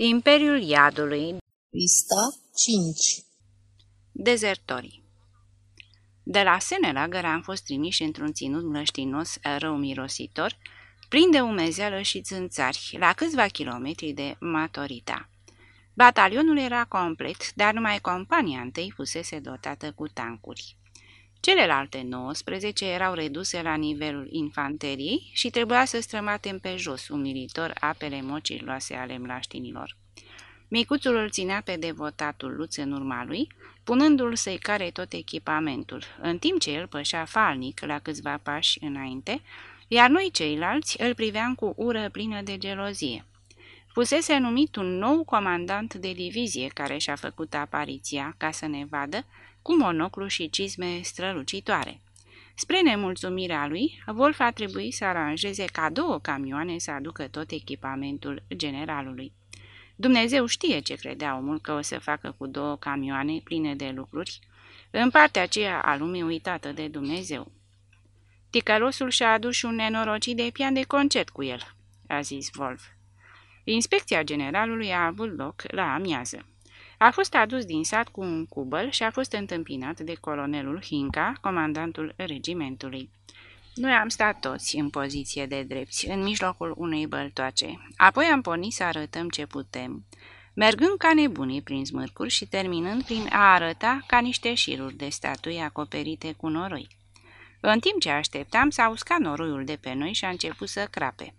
Imperiul Iadului Pista 5 Dezertorii De la Senelagăr am fost trimiși într-un ținut mlăștinos rău mirositor, plin de umezeală și țânțari, la câțiva kilometri de Matorita. Batalionul era complet, dar numai compania întâi fusese dotată cu tancuri. Celelalte 19 erau reduse la nivelul infanteriei și trebuia să strămatem pe jos umilitor apele mocirloase ale mlaștinilor. Micuțul îl ținea pe devotatul Luț în urma lui, punându-l să-i care tot echipamentul, în timp ce el pășea falnic la câțiva pași înainte, iar noi ceilalți îl priveam cu ură plină de gelozie. Fusese numit un nou comandant de divizie care și-a făcut apariția ca să ne vadă, cu monoclu și cizme strălucitoare. Spre nemulțumirea lui, Wolf a trebuit să aranjeze ca două camioane să aducă tot echipamentul generalului. Dumnezeu știe ce credea omul că o să facă cu două camioane pline de lucruri, în partea aceea a lumii uitată de Dumnezeu. Ticălosul și-a adus și un nenorocit de pian de concert cu el, a zis Wolf. Inspecția generalului a avut loc la amiază. A fost adus din sat cu un cubăl și a fost întâmpinat de colonelul Hinca, comandantul regimentului. Noi am stat toți în poziție de drepți, în mijlocul unei băltoace. Apoi am pornit să arătăm ce putem, mergând ca nebunii prin smârcuri și terminând prin a arăta ca niște șiruri de statui acoperite cu noroi. În timp ce așteptam, s-a uscat noroiul de pe noi și a început să crape.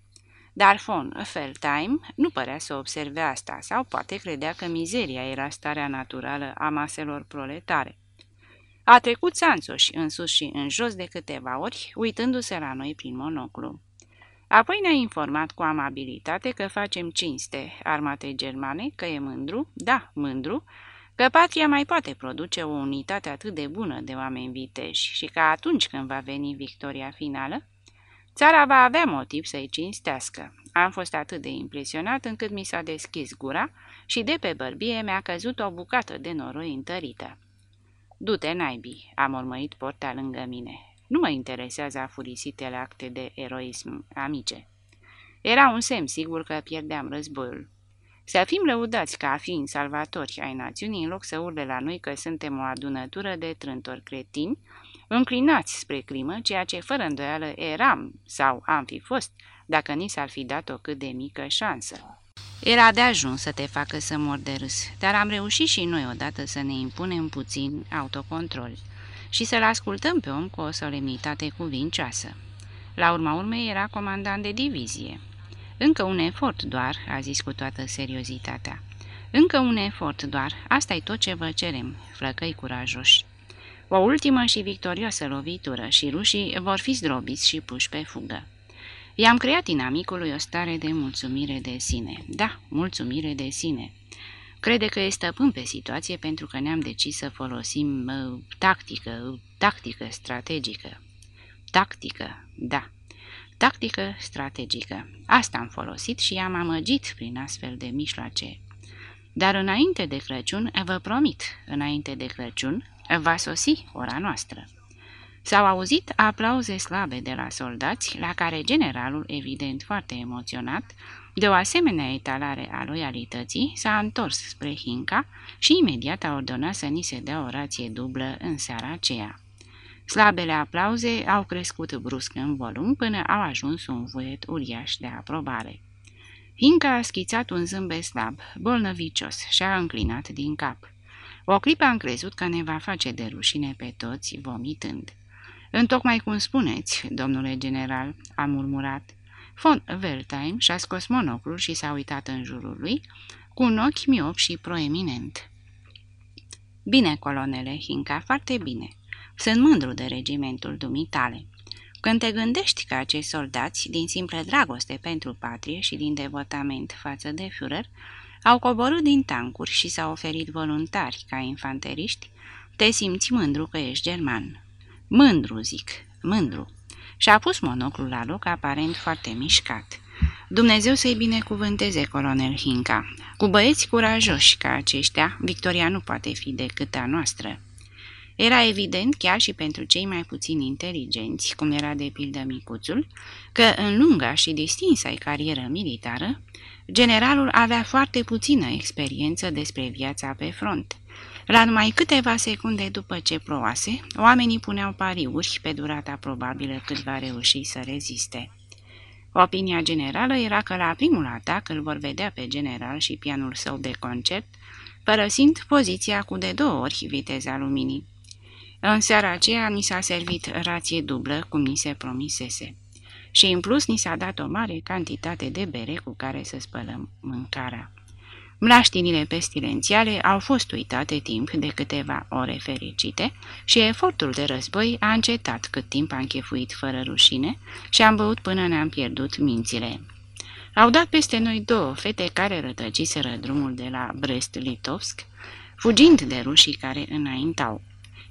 Dar von Feldheim nu părea să observe asta, sau poate credea că mizeria era starea naturală a maselor proletare. A trecut Sanțoș în sus și în jos de câteva ori, uitându-se la noi prin monoclu. Apoi ne-a informat cu amabilitate că facem cinste armatei germane, că e mândru, da, mândru, că patria mai poate produce o unitate atât de bună de oameni viteji și că atunci când va veni victoria finală, țara va avea motiv să-i cinstească. Am fost atât de impresionat încât mi s-a deschis gura și de pe bărbie mi-a căzut o bucată de noroi întărită. Du-te, naibii, a mormăit porta lângă mine. Nu mă interesează afurisitele acte de eroism, amice. Era un semn sigur că pierdeam războiul. Să fim lăudați ca fiind salvatori ai națiunii, în loc să urle la noi că suntem o adunătură de trântori cretini, înclinați spre crimă, ceea ce fără îndoială eram sau am fi fost, dacă ni s-ar fi dat o cât de mică șansă. Era de ajuns să te facă să mor de râs, dar am reușit și noi odată să ne impunem puțin autocontrol și să-l ascultăm pe om cu o solemnitate cuvincioasă. La urma urmei era comandant de divizie. Încă un efort doar, a zis cu toată seriozitatea. Încă un efort doar, asta e tot ce vă cerem, flăcăi curajoși. O ultimă și victorioasă lovitură și rușii vor fi zdrobiți și puși pe fugă. I-am creat inamicului o stare de mulțumire de sine. Da, mulțumire de sine. Crede că e stăpân pe situație pentru că ne-am decis să folosim uh, tactică, tactică strategică. Tactică, da. Tactică strategică. Asta am folosit și am amăgit prin astfel de mișloace. Dar înainte de Crăciun, vă promit, înainte de Crăciun, va sosi ora noastră. S-au auzit aplauze slabe de la soldați, la care generalul, evident foarte emoționat, de o asemenea etalare a loialității, s-a întors spre Hinca și imediat a ordonat să ni se dea o rație dublă în seara aceea. Slabele aplauze au crescut brusc în volum până au ajuns un vuiet uriaș de aprobare. Hinca a schițat un zâmbet slab, bolnăvicios și a înclinat din cap. O clipă am crezut că ne va face de rușine pe toți, vomitând. Întocmai cum spuneți, domnule general, a murmurat. Von Weltheim și-a scos monoclul și s-a uitat în jurul lui, cu un ochi miop și proeminent. Bine, colonele Hinca, foarte bine. Sunt mândru de regimentul dumitale. Când te gândești că acești soldați, din simplă dragoste pentru patrie și din devotament față de Führer, au coborât din tancuri și s-au oferit voluntari ca infanteriști, te simți mândru că ești german. Mândru, zic, mândru. Și-a pus monoclul la loc, aparent foarte mișcat. Dumnezeu să-i binecuvânteze, colonel Hinca. Cu băieți curajoși ca aceștia, victoria nu poate fi decât a noastră. Era evident, chiar și pentru cei mai puțin inteligenți, cum era de pildă micuțul, că în lunga și distinsa carieră militară, Generalul avea foarte puțină experiență despre viața pe front. La numai câteva secunde după ce ploase, oamenii puneau pariuri pe durata probabilă cât va reuși să reziste. Opinia generală era că la primul atac îl vor vedea pe general și pianul său de concert, părăsind poziția cu de două ori viteza luminii. În seara aceea ni s-a servit rație dublă, cum ni se promisese. Și în plus ni s-a dat o mare cantitate de bere cu care să spălăm mâncarea. Mlaștinile pestilențiale au fost uitate timp de câteva ore fericite și efortul de război a încetat cât timp a închefuit fără rușine și am băut până ne-am pierdut mințile. Au dat peste noi două fete care rătăciseră drumul de la Brest-Litovsk, fugind de rușii care înaintau.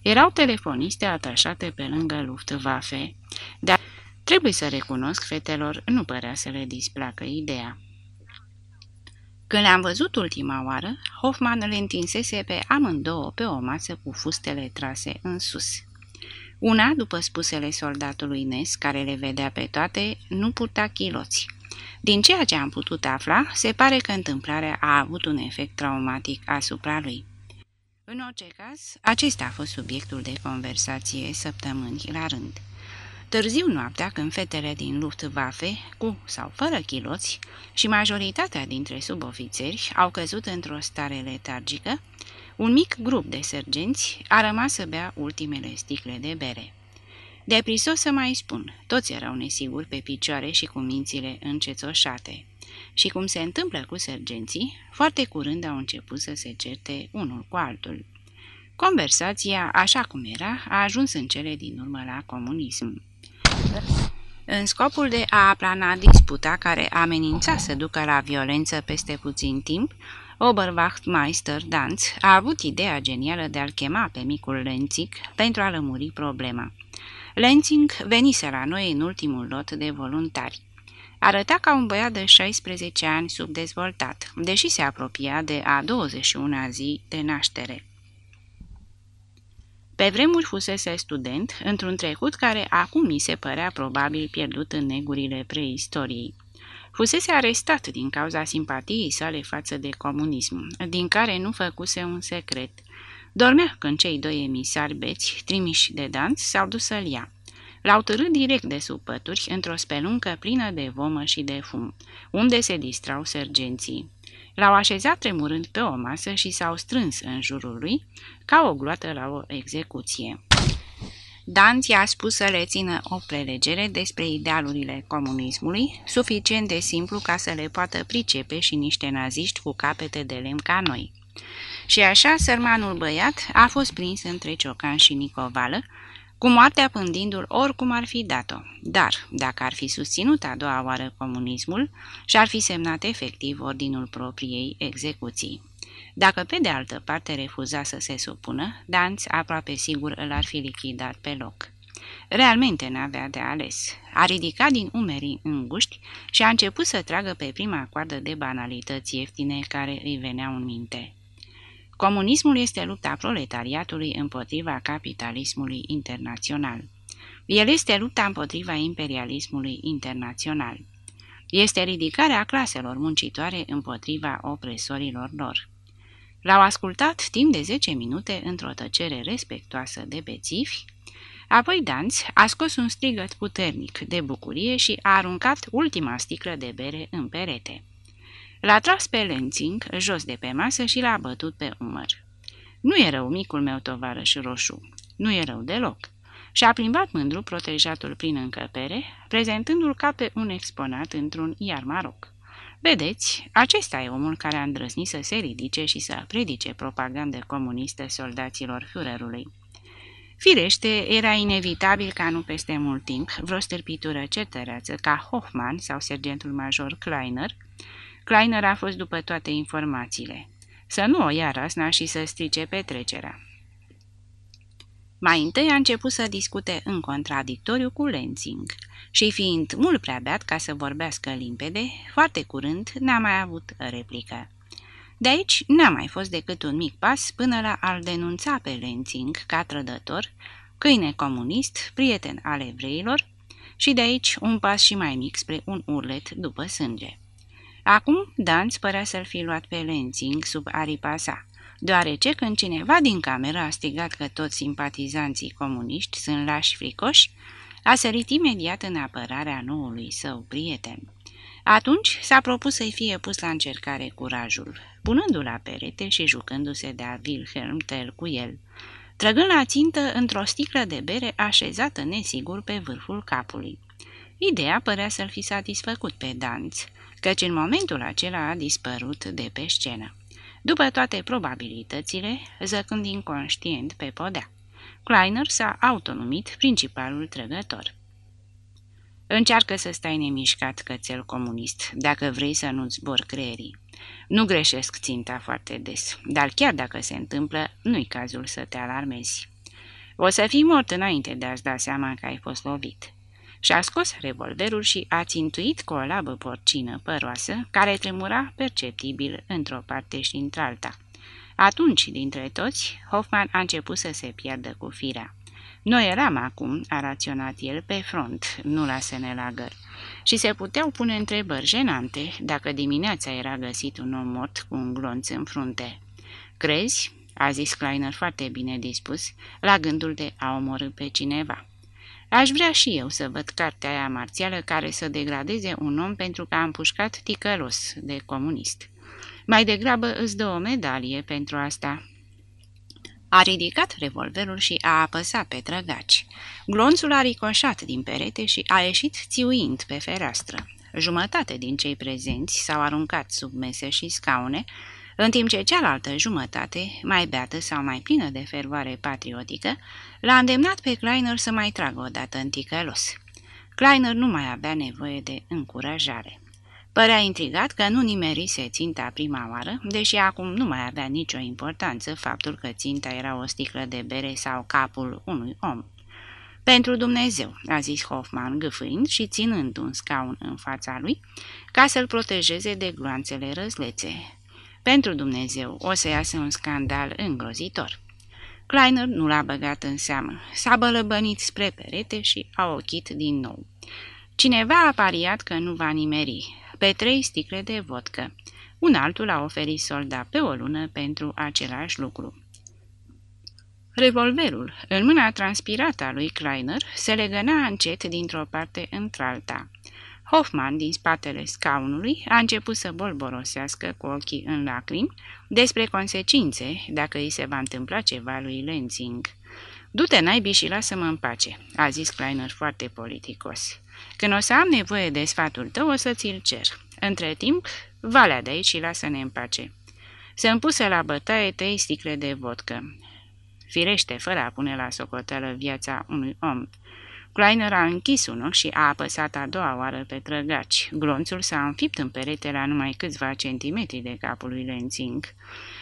Erau telefoniste atașate pe lângă Luftwaffe, dar trebuie să recunosc, fetelor nu părea să le displacă ideea. Când le-am văzut ultima oară, Hoffman le întinsese pe amândouă pe o masă cu fustele trase în sus. Una, după spusele soldatului Nes, care le vedea pe toate, nu purta chiloți. Din ceea ce am putut afla, se pare că întâmplarea a avut un efect traumatic asupra lui. În orice caz, acesta a fost subiectul de conversație săptămâni la rând. Târziu noaptea, când fetele din Luftwaffe, cu sau fără chiloți, și majoritatea dintre subofițeri au căzut într-o stare letargică, un mic grup de sergenți a rămas să bea ultimele sticle de bere. De prisos să mai spun, toți erau nesiguri pe picioare și cu mințile încețoșate. Și cum se întâmplă cu sergenții, foarte curând au început să se certe unul cu altul. Conversația, așa cum era, a ajuns în cele din urmă la comunism. În scopul de a aplana disputa care amenința să ducă la violență peste puțin timp, Oberwachtmeister Danz a avut ideea genială de a-l chema pe micul Lenzing pentru a lămuri problema. Lenzing venise la noi în ultimul lot de voluntari. Arăta ca un băiat de 16 ani subdezvoltat, deși se apropia de a 21-a zi de naștere. Pe vremuri fusese student într-un trecut care acum mi se părea probabil pierdut în negurile preistoriei. Fusese arestat din cauza simpatiei sale față de comunism, din care nu făcuse un secret. Dormea când cei doi emisari beți, trimiși de dans, s-au dus să-l ia. L-au târât direct de sub pături într-o speluncă plină de vomă și de fum, unde se distrau sergenții. L-au așezat tremurând pe o masă și s-au strâns în jurul lui, ca o gloată la o execuție. Danți a spus să le țină o prelegere despre idealurile comunismului, suficient de simplu ca să le poată pricepe și niște naziști cu capete de lemn ca noi. Și așa, sărmanul băiat a fost prins între Ciocan și Nicovală, cu moartea pândindu-l oricum ar fi dat-o. Dar, dacă ar fi susținut a doua oară comunismul, și-ar fi semnat efectiv ordinul propriei execuții. Dacă pe de altă parte refuza să se supună, Danț aproape sigur îl ar fi lichidat pe loc. Realmente n-avea de ales. A ridicat din umerii înguști și a început să tragă pe prima coardă de banalități ieftine care îi veneau în minte. Comunismul este lupta proletariatului împotriva capitalismului internațional. El este lupta împotriva imperialismului internațional. Este ridicarea claselor muncitoare împotriva opresorilor lor. L-au ascultat timp de 10 minute într-o tăcere respectoasă de bețivi, apoi Danț a scos un strigăt puternic de bucurie și a aruncat ultima sticlă de bere în perete. L-a tras pe Lenzing jos de pe masă și l-a bătut pe umăr. Nu e rău, micul meu tovarăș roșu. Nu e rău deloc. Și-a plimbat mândru protejatul prin încăpere, prezentându-l ca pe un exponat într-un iar maroc. Vedeți, acesta e omul care a îndrăznit să se ridice și să predice propagandă comunistă soldaților Führerului. Firește, era inevitabil ca nu peste mult timp vreo stârpitură cetăreață ca Hoffman sau sergentul major Kleiner Kleiner a fost după toate informațiile. Să nu o ia rasna și să strice petrecerea. Mai întâi a început să discute în contradictoriu cu Lenzing și fiind mult prea beat ca să vorbească limpede, foarte curând n-a mai avut replică. De aici n-a mai fost decât un mic pas până la a-l denunța pe Lenzing ca trădător, câine comunist, prieten al evreilor, și de aici un pas și mai mic spre un urlet după sânge. Acum Danț părea să-l fi luat pe Lenzing sub aripa sa, deoarece când cineva din cameră a strigat că toți simpatizanții comuniști sunt lași fricoși, a sărit imediat în apărarea noului său prieten. Atunci s-a propus să-i fie pus la încercare curajul, punându-l la perete și jucându-se de-a Wilhelm Tell cu el, trăgând la țintă într-o sticlă de bere așezată nesigur pe vârful capului. Ideea părea să-l fi satisfăcut pe Danț, căci în momentul acela a dispărut de pe scenă. După toate probabilitățile, zăcând inconștient pe podea, Kleiner s-a autonomit principalul trăgător. Încearcă să stai nemișcat, cățel comunist, dacă vrei să nu-ți zbor creierii. Nu greșesc ținta foarte des, dar chiar dacă se întâmplă, nu-i cazul să te alarmezi. O să fii mort înainte de a-ți da seama că ai fost lovit. Și-a scos revolverul și a țintuit cu o labă porcină păroasă, care tremura perceptibil într-o parte și într-alta. Atunci, dintre toți, Hoffman a început să se pierdă cu firea. Noi eram acum, a raționat el, pe front, nu la Senelagăr, și se puteau pune întrebări jenante dacă dimineața era găsit un om mort cu un glonț în frunte. Crezi, a zis Kleiner foarte bine dispus, la gândul de a omorâ pe cineva. Aș vrea și eu să văd cartea aia marțială care să degradeze un om pentru că a împușcat ticălos de comunist. Mai degrabă îți dă o medalie pentru asta. A ridicat revolverul și a apăsat pe trăgaci. Glonțul a ricoșat din perete și a ieșit țiuind pe fereastră. Jumătate din cei prezenți s-au aruncat sub mese și scaune, în timp ce cealaltă jumătate, mai beată sau mai plină de fervoare patriotică, l-a îndemnat pe Kleiner să mai tragă o dată în ticălos. Kleiner nu mai avea nevoie de încurajare. Părea intrigat că nu nimerise ținta prima oară, deși acum nu mai avea nicio importanță faptul că ținta era o sticlă de bere sau capul unui om. Pentru Dumnezeu, a zis Hoffman, gâfâind și ținând un scaun în fața lui, ca să-l protejeze de gloanțele răzlețe. Pentru Dumnezeu, o să iasă un scandal îngrozitor. Kleiner nu l-a băgat în seamă, s-a bălăbănit spre perete și a ochit din nou. Cineva a pariat că nu va nimeri, pe trei sticle de vodcă. Un altul a oferit solda pe o lună pentru același lucru. Revolverul, în mâna transpirată a lui Kleiner, se legăna încet dintr-o parte într-alta. Hoffman, din spatele scaunului, a început să bolborosească cu ochii în lacrimi despre consecințe dacă îi se va întâmpla ceva lui Lenzing. Du-te naibii și lasă-mă în pace," a zis Kleiner foarte politicos. Când o să am nevoie de sfatul tău, o să ți-l cer. Între timp, valea de aici și lasă-ne în pace. Se împuse la bătaie trei sticle de vodcă. Firește, fără a pune la socoteală viața unui om. Kleiner a închis un ochi și a apăsat a doua oară pe trăgaci. Glonțul s-a înfipt în perete la numai câțiva centimetri de capul lui Lenzing.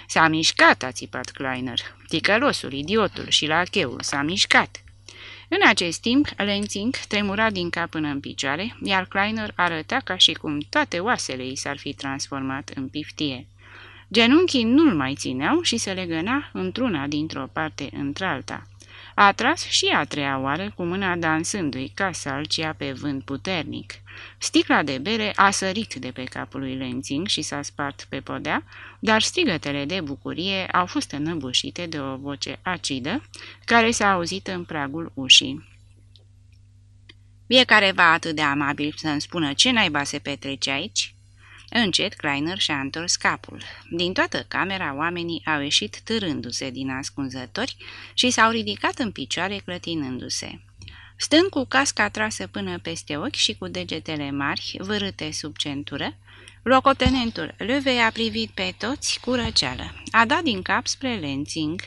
S-a mișcat, a țipat Kleiner. Ticălosul, idiotul și lacheul s-a mișcat. În acest timp, Lenzing tremura din cap până în picioare, iar Kleiner arăta ca și cum toate oasele ei s-ar fi transformat în piftie. Genunchii nu-l mai țineau și se legăna într-una dintr-o parte într-alta. A tras și a treia oară cu mâna dansându-i ca salcia pe vânt puternic. Sticla de bere a sărit de pe capul lui Lenzing și s-a spart pe podea, dar strigătele de bucurie au fost înăbușite de o voce acidă care s-a auzit în pragul ușii. Fiecare va atât de amabil să-mi spună ce naiba se petrece aici?" Încet, Kleiner și-a întors capul. Din toată camera, oamenii au ieșit târându-se din ascunzători și s-au ridicat în picioare clătinându-se. Stând cu casca trasă până peste ochi și cu degetele mari, vârâte sub centură, locotenentul Levei a privit pe toți cu răceală. A dat din cap spre Lenzing.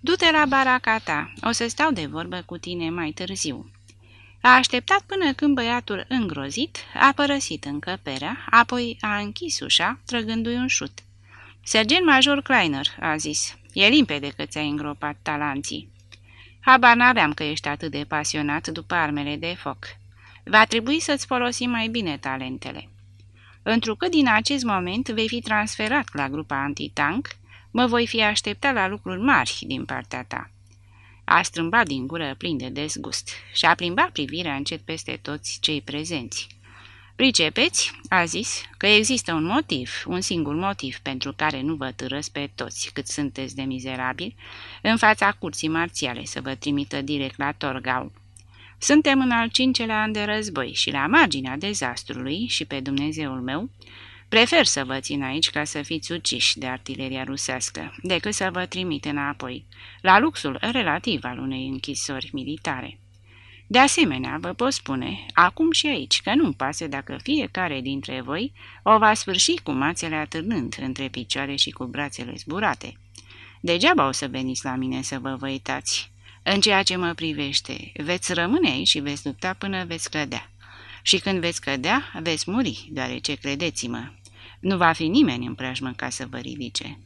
Du-te la baraca ta, o să stau de vorbă cu tine mai târziu." A așteptat până când băiatul îngrozit a părăsit încăperea, apoi a închis ușa, trăgându-i un șut. Sergent Major Kleiner, a zis, e limpede că ți-ai îngropat talanții. Habar n-aveam că ești atât de pasionat după armele de foc. Va trebui să-ți folosi mai bine talentele. Întrucât din acest moment vei fi transferat la grupa antitank, mă voi fi așteptat la lucruri mari din partea ta. A strâmbat din gură plin de dezgust și a plimbat privirea încet peste toți cei prezenți. Pricepeți, a zis, că există un motiv, un singur motiv pentru care nu vă târăți pe toți cât sunteți de mizerabili în fața curții marțiale să vă trimită direct la Torgau. Suntem în al cincelea an de război și la marginea dezastrului și pe Dumnezeul meu, prefer să vă țin aici ca să fiți uciși de artileria rusească, decât să vă trimit înapoi, la luxul relativ al unei închisori militare. De asemenea, vă pot spune, acum și aici, că nu-mi pasă dacă fiecare dintre voi o va sfârși cu mațele atârnând între picioare și cu brațele zburate. Degeaba o să veniți la mine să vă uitați. În ceea ce mă privește, veți rămâne aici și veți lupta până veți cădea. Și când veți cădea, veți muri, deoarece credeți-mă, nu va fi nimeni în preajmă ca să vă ridice.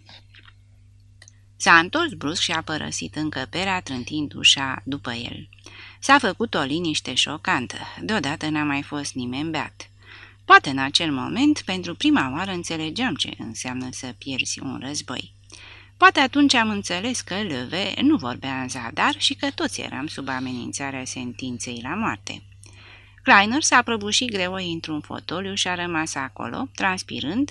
S-a întors brusc și a părăsit încăperea, trântind ușa după el. S-a făcut o liniște șocantă, deodată n-a mai fost nimeni beat. Poate în acel moment, pentru prima oară, înțelegeam ce înseamnă să pierzi un război. Poate atunci am înțeles că Leve nu vorbea în zadar și că toți eram sub amenințarea sentinței la moarte. Kleiner s-a prăbușit greoi într-un fotoliu și a rămas acolo, transpirând,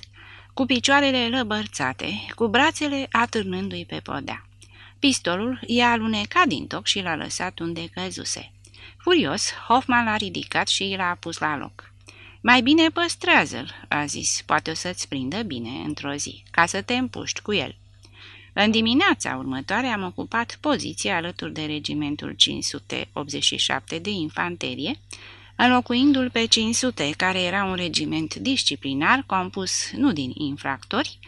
cu picioarele lăbărțate, cu brațele atârnându-i pe podea. Pistolul i-a alunecat din toc și l-a lăsat unde căzuse. Furios, Hoffman l-a ridicat și l-a pus la loc. Mai bine păstrează-l," a zis, poate o să-ți prindă bine într-o zi, ca să te împuști cu el." În dimineața următoare am ocupat poziția alături de regimentul 587 de infanterie, înlocuindu-l pe 500, care era un regiment disciplinar compus nu din infractori,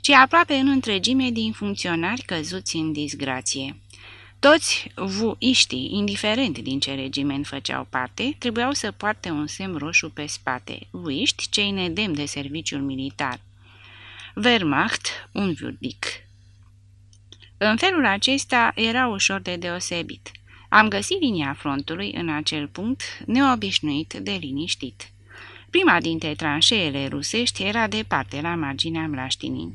ci aproape în întregime din funcționari căzuți în disgrație. Toți vuiștii, indiferent din ce regiment făceau parte, trebuiau să poarte un semn roșu pe spate, vuiști cei nedem de serviciul militar. Wehrmacht, un vurdic. În felul acesta era ușor de deosebit. Am găsit linia frontului în acel punct neobișnuit de liniștit. Prima dintre tranșeele rusești era departe la marginea mlaștinii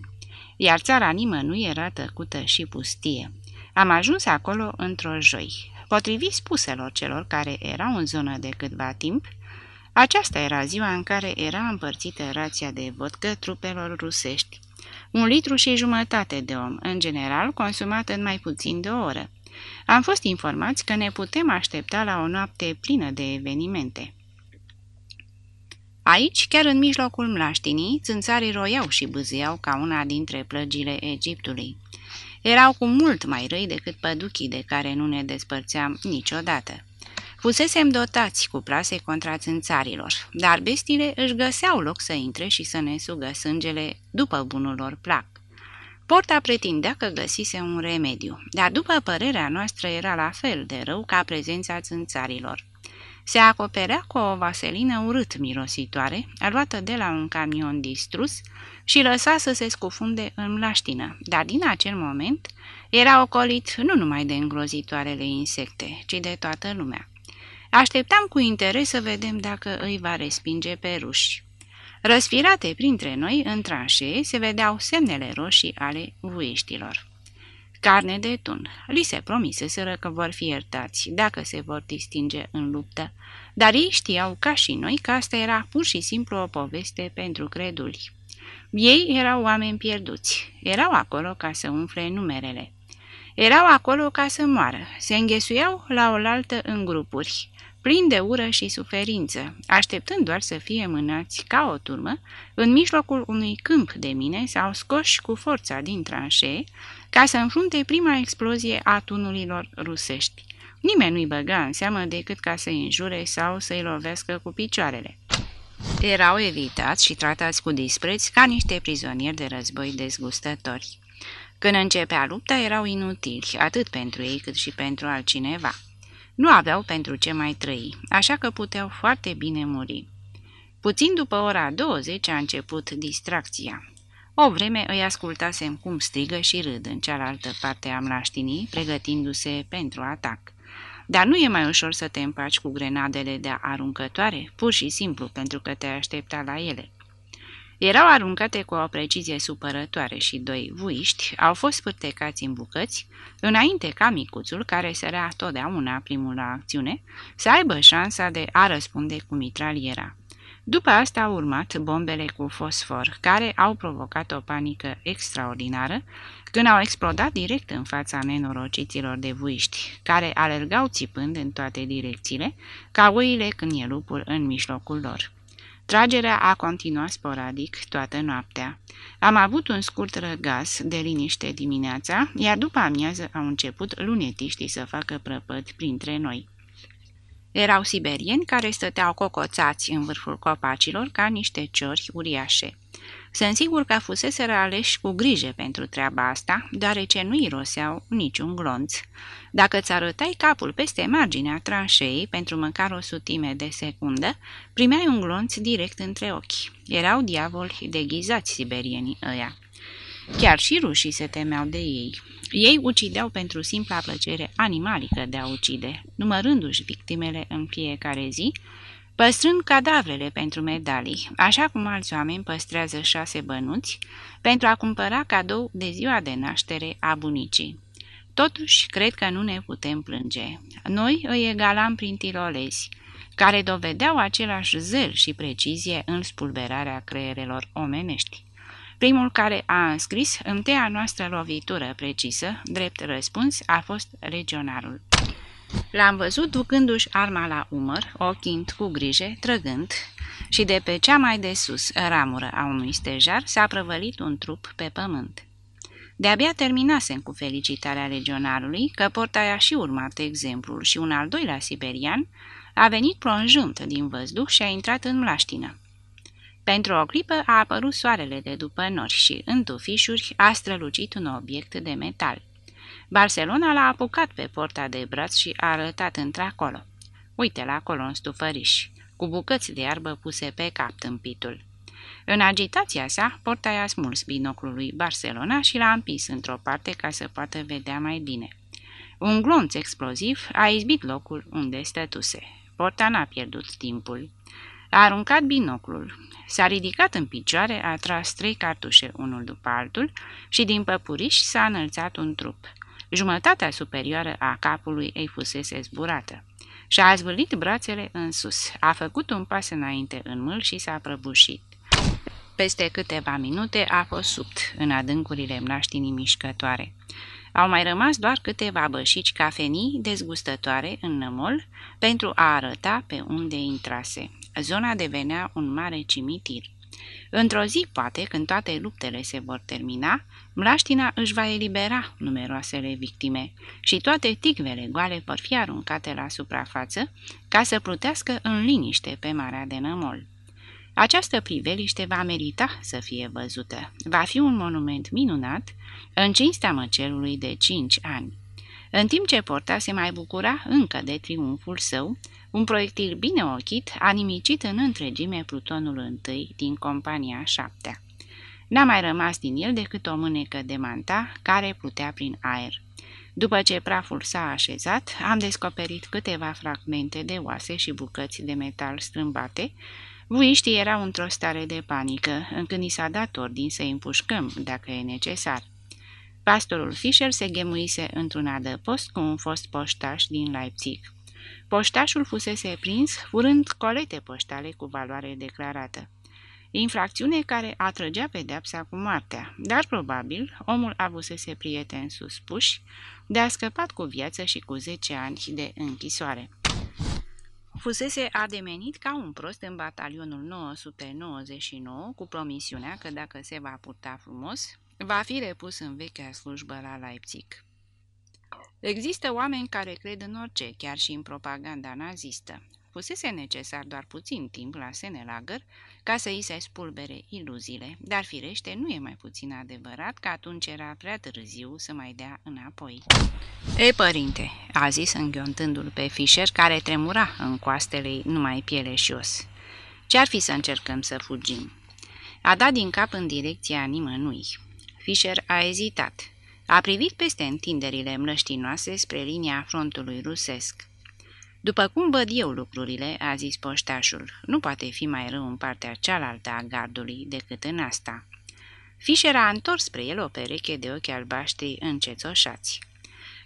iar țara nimănui era tăcută și pustie. Am ajuns acolo într-o joi. Potrivit spuselor celor care erau în zonă de câtva timp, aceasta era ziua în care era împărțită rația de vodcă trupelor rusești. Un litru și jumătate de om, în general, consumat în mai puțin de o oră. Am fost informați că ne putem aștepta la o noapte plină de evenimente. Aici, chiar în mijlocul mlaștinii, țânțarii roiau și bâzeau ca una dintre plăgile Egiptului. Erau cu mult mai răi decât păduchii de care nu ne despărțeam niciodată. Fusesem dotați cu prase contra țânțarilor, dar bestile își găseau loc să intre și să ne sugă sângele după bunul lor plac. Porta pretindea că găsise un remediu, dar după părerea noastră era la fel de rău ca prezența țânțarilor. Se acoperea cu o vaselină urât mirositoare, luată de la un camion distrus și lăsa să se scufunde în mlaștină, dar din acel moment era ocolit nu numai de îngrozitoarele insecte, ci de toată lumea. Așteptam cu interes să vedem dacă îi va respinge pe ruși. Răsfirate printre noi, în tranșee, se vedeau semnele roșii ale vuiștilor carne de tun. Li se promiseseră că vor fi iertați dacă se vor distinge în luptă, dar ei știau ca și noi că asta era pur și simplu o poveste pentru creduli. Ei erau oameni pierduți, erau acolo ca să umfle numerele. Erau acolo ca să moară, se înghesuiau la oaltă în grupuri, plini de ură și suferință, așteptând doar să fie mânați ca o turmă în mijlocul unui câmp de mine sau scoși cu forța din tranșee ca să înfrunte prima explozie a tunurilor rusești. Nimeni nu-i băga în seamă decât ca să-i înjure sau să-i lovească cu picioarele. Erau evitați și tratați cu dispreț ca niște prizonieri de război dezgustători. Când începea lupta, erau inutili, atât pentru ei cât și pentru altcineva. Nu aveau pentru ce mai trăi, așa că puteau foarte bine muri. Puțin după ora 20 a început distracția. O vreme îi ascultasem cum strigă și râd în cealaltă parte a mlaștinii, pregătindu-se pentru atac. Dar nu e mai ușor să te împaci cu grenadele de aruncătoare, pur și simplu pentru că te aștepta la ele. Erau aruncate cu o precizie supărătoare și doi vuiști au fost pârtecați în bucăți, înainte ca micuțul, care sărea totdeauna primul la acțiune, să aibă șansa de a răspunde cu mitraliera. După asta au urmat bombele cu fosfor, care au provocat o panică extraordinară când au explodat direct în fața nenorociților de vuiști, care alergau țipând în toate direcțiile, ca oile când e lupul în mijlocul lor. Tragerea a continuat sporadic toată noaptea. Am avut un scurt răgaz de liniște dimineața, iar după amiază au început lunetiștii să facă prăpăd printre noi. Erau siberieni care stăteau cocoțați în vârful copacilor ca niște ciori uriașe. Sunt sigur că fuseseră aleși cu grijă pentru treaba asta, deoarece nu iroseau niciun glonț. Dacă ți arătai capul peste marginea tranșei pentru măcar o sutime de secundă, primeai un glonț direct între ochi. Erau diavoli deghizați siberienii ăia. Chiar și rușii se temeau de ei. Ei ucideau pentru simpla plăcere animalică de a ucide, numărându-și victimele în fiecare zi, păstrând cadavrele pentru medalii, așa cum alți oameni păstrează șase bănuți pentru a cumpăra cadou de ziua de naștere a bunicii. Totuși, cred că nu ne putem plânge. Noi îi egalam prin tirolezi, care dovedeau același zel și precizie în spulberarea creierelor omenești. Primul care a înscris întâia noastră lovitură precisă, drept răspuns, a fost legionarul. L-am văzut ducându-și arma la umăr, ochind cu grijă, trăgând, și de pe cea mai de sus ramură a unui stejar s-a prăvălit un trup pe pământ. De-abia terminasem cu felicitarea legionarului că porta a și urmat exemplul și un al doilea siberian a venit plonjând din văzduh și a intrat în mlaștină. Pentru o clipă a apărut soarele de după nori și, în tufișuri, a strălucit un obiect de metal. Barcelona l-a apucat pe porta de braț și a arătat într-acolo. Uite-l acolo în stufăriș, cu bucăți de iarbă puse pe cap tâmpitul. În agitația sa, porta i-a smuls binoclul lui Barcelona și l-a împins într-o parte ca să poată vedea mai bine. Un glonț exploziv a izbit locul unde stătuse. Porta n-a pierdut timpul. A aruncat binoclul. S-a ridicat în picioare, a tras trei cartușe unul după altul și din păpuriș s-a înălțat un trup. Jumătatea superioară a capului ei fusese zburată. Și-a zvârlit brațele în sus, a făcut un pas înainte în mâl și s-a prăbușit. Peste câteva minute a fost subt în adâncurile mlaștinii mișcătoare. Au mai rămas doar câteva bășici cafenii dezgustătoare în nămol pentru a arăta pe unde intrase. Zona devenea un mare cimitir. Într-o zi, poate, când toate luptele se vor termina, mlaștina își va elibera numeroasele victime și toate ticvele goale vor fi aruncate la suprafață ca să plutească în liniște pe Marea de Nămol. Această priveliște va merita să fie văzută. Va fi un monument minunat în cinstea măcelului de cinci ani. În timp ce porta se mai bucura încă de triumful său, un proiectil bine ochit a nimicit în întregime plutonul întâi din compania șaptea. N-a mai rămas din el decât o mânecă de manta care plutea prin aer. După ce praful s-a așezat, am descoperit câteva fragmente de oase și bucăți de metal strâmbate. Vuiștii erau într-o stare de panică, încât ni s-a dat ordin să împușcăm, dacă e necesar. Pastorul Fischer se ghemuise într-un adăpost cu un fost poștaș din Leipzig. Poștașul fusese prins furând colete poștale cu valoare declarată. Infracțiune care atrăgea pedeapsa cu moartea, dar probabil omul avusese prieteni suspuși de a scăpat cu viață și cu 10 ani de închisoare. Fusese ademenit ca un prost în batalionul 999 cu promisiunea că dacă se va purta frumos, va fi repus în vechea slujbă la Leipzig. Există oameni care cred în orice, chiar și în propaganda nazistă. Fusese necesar doar puțin timp la Senelagăr ca să îi se spulbere iluziile, dar firește nu e mai puțin adevărat că atunci era prea târziu să mai dea înapoi. E, părinte, a zis înghiontându-l pe Fischer, care tremura în coastele numai piele și os. Ce-ar fi să încercăm să fugim? A dat din cap în direcția nimănui. Fischer a ezitat. A privit peste întinderile mlăștinoase spre linia frontului rusesc. După cum văd eu lucrurile, a zis poștașul, nu poate fi mai rău în partea cealaltă a gardului decât în asta. Fischer a întors spre el o pereche de ochi albaștri încețoșați.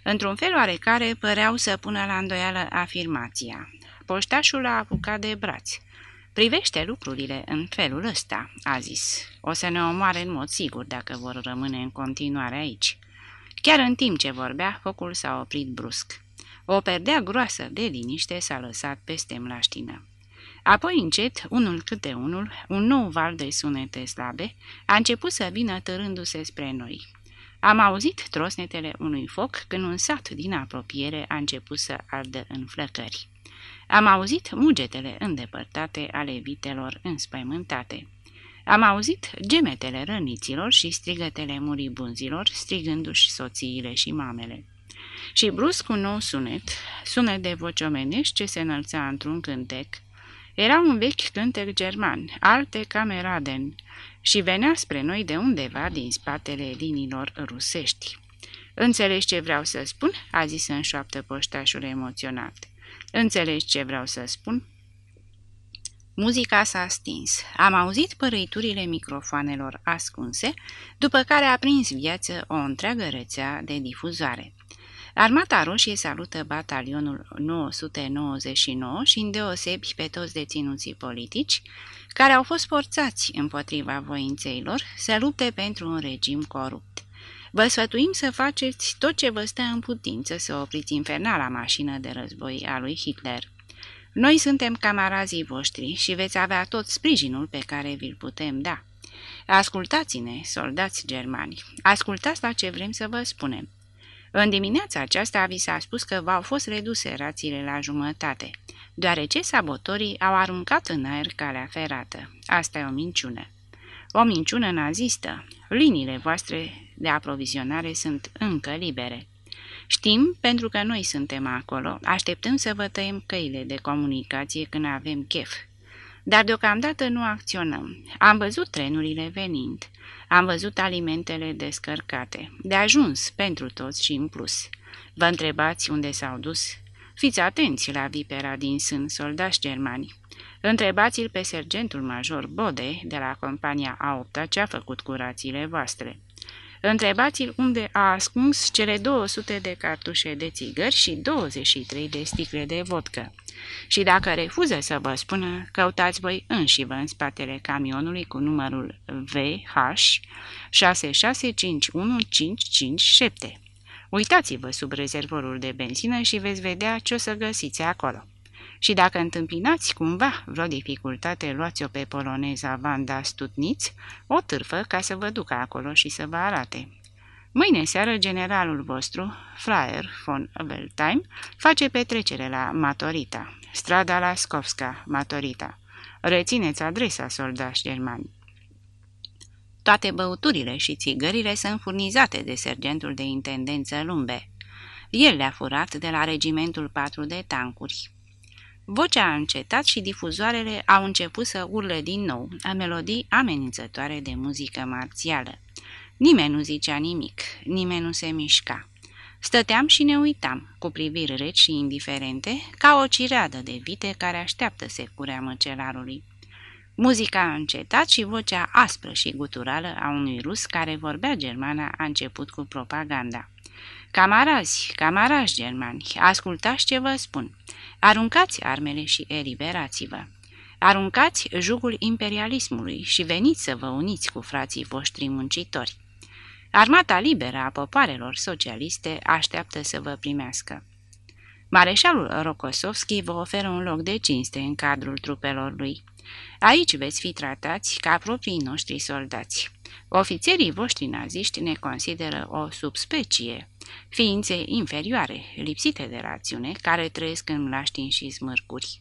Într-un fel oarecare păreau să pună la îndoială afirmația. Poștașul a apucat de braț. Privește lucrurile în felul ăsta, a zis. O să ne omoare în mod sigur dacă vor rămâne în continuare aici. Chiar în timp ce vorbea, focul s-a oprit brusc. O perdea groasă de liniște s-a lăsat peste mlaștină. Apoi încet, unul câte unul, un nou val de sunete slabe a început să vină târându-se spre noi. Am auzit trosnetele unui foc când un sat din apropiere a început să ardă în flăcări. Am auzit mugetele îndepărtate ale vitelor înspăimântate. Am auzit gemetele răniților și strigătele muribunzilor, strigându-și soțiile și mamele. Și brusc un nou sunet, sunet de voci omenești ce se înălța într-un cântec. Era un vechi cântec german, alte cameraden, și venea spre noi de undeva din spatele liniilor rusești. Înțelegi ce vreau să spun?" a zis în șoaptă poștașul emoționat. Înțelegi ce vreau să spun?" Muzica s-a stins. Am auzit părăiturile microfoanelor ascunse, după care a prins viață o întreagă rețea de difuzoare. Armata Roșie salută batalionul 999 și îndeosebi pe toți deținuții politici, care au fost forțați împotriva voinței lor să lupte pentru un regim corupt. Vă sfătuim să faceți tot ce vă stă în putință să opriți infernala mașină de război a lui Hitler. Noi suntem camarazii voștri și veți avea tot sprijinul pe care vi-l putem da. Ascultați-ne, soldați germani, ascultați la ce vrem să vă spunem. În dimineața aceasta vi s-a spus că v-au fost reduse rațiile la jumătate, deoarece sabotorii au aruncat în aer calea ferată. Asta e o minciună. O minciună nazistă. Liniile voastre de aprovizionare sunt încă libere. Știm, pentru că noi suntem acolo, așteptăm să vă tăiem căile de comunicație când avem chef. Dar deocamdată nu acționăm. Am văzut trenurile venind. Am văzut alimentele descărcate. De ajuns pentru toți și în plus. Vă întrebați unde s-au dus? Fiți atenți la vipera din sân, soldați germani. Întrebați-l pe sergentul major Bode de la compania a 8 ce a făcut curațiile voastre. Întrebați-l unde a ascuns cele 200 de cartușe de țigări și 23 de sticle de vodcă. Și dacă refuză să vă spună, căutați voi înși-vă în spatele camionului cu numărul VH 6651557. Uitați-vă sub rezervorul de benzină și veți vedea ce o să găsiți acolo. Și dacă întâmpinați cumva vreo dificultate, luați-o pe poloneza Vanda Stutniț, o târfă ca să vă ducă acolo și să vă arate. Mâine seară, generalul vostru, Flyer von Weltheim, face petrecere la Matorita, strada la Skovska, Matorita. Rețineți adresa, soldași germani. Toate băuturile și țigările sunt furnizate de sergentul de intendență Lumbe. El le-a furat de la regimentul 4 de tancuri. Vocea a încetat și difuzoarele au început să urle din nou, a melodii amenințătoare de muzică marțială. Nimeni nu zicea nimic, nimeni nu se mișca. Stăteam și ne uitam, cu priviri reci și indiferente, ca o cireadă de vite care așteaptă securea măcelarului. Muzica a încetat și vocea aspră și guturală a unui rus care vorbea germana a început cu propaganda. Camarazi, camarazi germani, ascultați ce vă spun. Aruncați armele și eliberați-vă. Aruncați jugul imperialismului și veniți să vă uniți cu frații voștri muncitori. Armata liberă a popoarelor socialiste așteaptă să vă primească. Mareșalul Rokosovski vă oferă un loc de cinste în cadrul trupelor lui. Aici veți fi tratați ca proprii noștri soldați. Ofițerii voștri naziști ne consideră o subspecie, ființe inferioare, lipsite de rațiune, care trăiesc în mlaștini și smârcuri.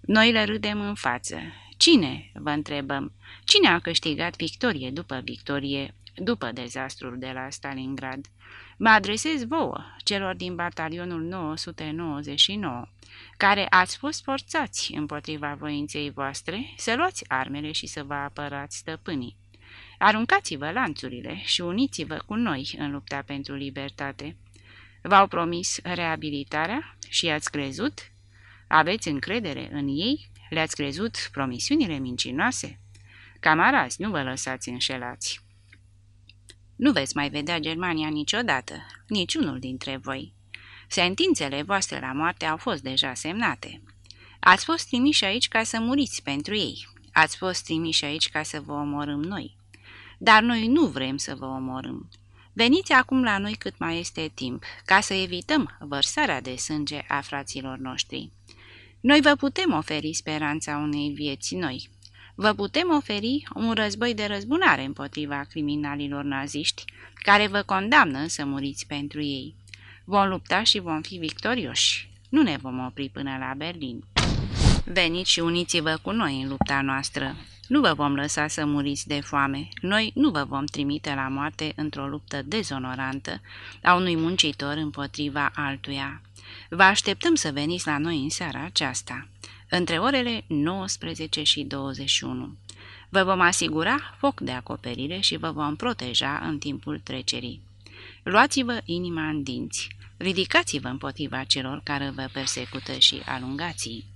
Noi le râdem în față. Cine, vă întrebăm, cine a câștigat victorie după victorie, după dezastrul de la Stalingrad? Mă adresez vouă, celor din batalionul 999, care ați fost forțați împotriva voinței voastre să luați armele și să vă apărați stăpânii. Aruncați-vă lanțurile și uniți-vă cu noi în lupta pentru libertate. V-au promis reabilitarea și ați crezut? Aveți încredere în ei? Le-ați crezut promisiunile mincinoase? Camarazi, nu vă lăsați înșelați. Nu veți mai vedea Germania niciodată, niciunul dintre voi. Sentințele voastre la moarte au fost deja semnate. Ați fost trimiși aici ca să muriți pentru ei. Ați fost trimiși aici ca să vă omorâm noi. Dar noi nu vrem să vă omorâm. Veniți acum la noi cât mai este timp, ca să evităm vărsarea de sânge a fraților noștri. Noi vă putem oferi speranța unei vieți noi. Vă putem oferi un război de răzbunare împotriva criminalilor naziști, care vă condamnă să muriți pentru ei. Vom lupta și vom fi victorioși. Nu ne vom opri până la Berlin. Veniți și uniți-vă cu noi în lupta noastră. Nu vă vom lăsa să muriți de foame. Noi nu vă vom trimite la moarte într-o luptă dezonorantă a unui muncitor împotriva altuia. Vă așteptăm să veniți la noi în seara aceasta, între orele 19 și 21. Vă vom asigura foc de acoperire și vă vom proteja în timpul trecerii. Luați-vă inima în dinți, ridicați-vă împotriva celor care vă persecută și alungați -i.